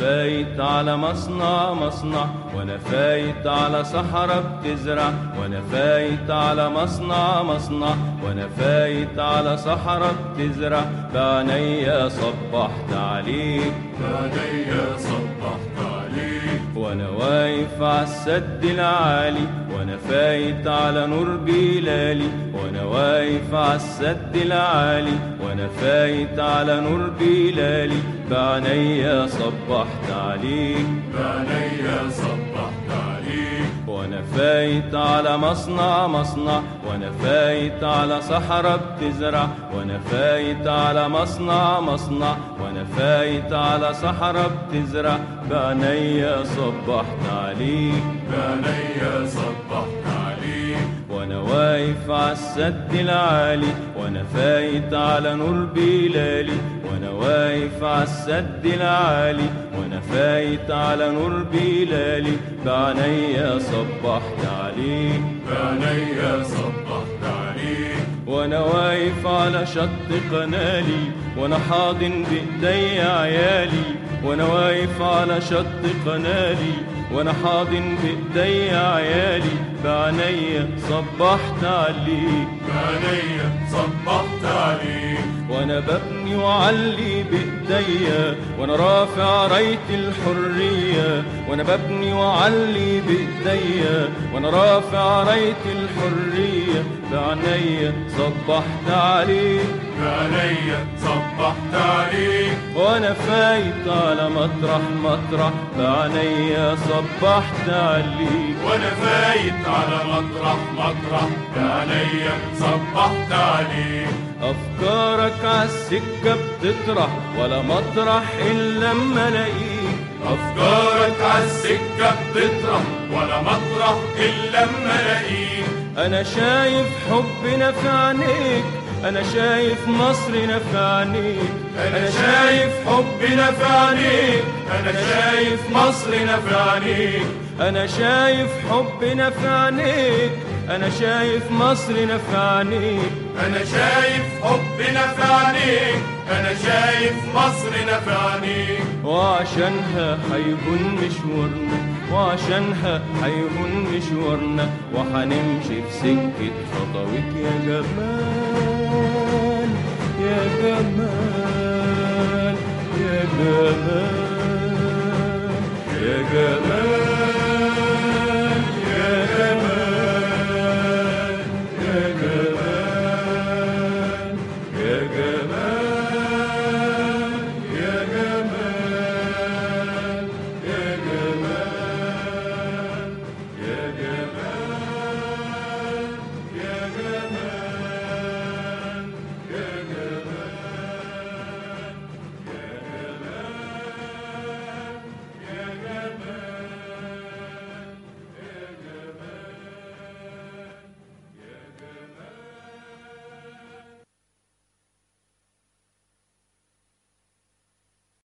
فايت على مصنع مصنع وأنا فايت على صحراء بتزرع وأنا فايت على مصنع مصنع وأنا فايت على صحراء بتزرع. بعينيا صبحت عليك بعينيا صبحت عليك وأنا واقف على السد العالي وأنا فايت على نور بيلالي. وأنا واقف على السد العالي وأنا فايت على نور بيلالي. بعينيا صبحت عليك. بعينيا صبحت عليك. وأنا فايت على مصنع مصنع وأنا فايت على صحراء بتزرع وأنا فايت على مصنع مصنع وأنا فايت على صحراء بتزرع. بعينيا صبحت عليك بعينيا صبحت عليك. وأنا واقف على السد العالي وأنا فايت على نور بيلالي. واقف على السد العالي وأنا فايت على نور بلالي؟ بعينيا صبحت عليك بعينيا صبحت عليك وأنا واقف على شط قنالي وأنا حاضن بإيدي عيالي. وأنا واقف على شط قنالي وأنا حاضن بإيدي عيالي. بعينيا صبحت عليك. بعينيا صبحت عليك. وأنا ببني وعلي بإيديا. وأنا رافع راية الحرية. وأنا ببني وعلي بإيديا. وأنا رافع راية الحرية. بعينيا صبحت عليك. بعينيا صبحت عليك. وأنا فايت على مطرح مطرح بعينيا صبحت عليك. وأنا فايت على مطرح مطرح بعينيا صبحت عليك. افكارك عالسكه بتطرح ولا مطرح إلا لما ألاقيك. افكارك عالسكه بتطرح ولا مطرح إلا أما ألاقيك. أنا شايف حبنا في عينيك. أنا شايف مصرنا في عينيك أنا شايف حبنا في عينيك أنا شايف مصرنا في عينيك أنا شايف حبنا في عينيك أنا شايف مصرنا في عينيك أنا شايف حبنا في عينيك أنا شايف مصرنا في عينيك وعشانها هيكون مشوارنا. وعشانها هيكون مشوارنا. وحنمشي في سكة خطوك يا جمال. yedemem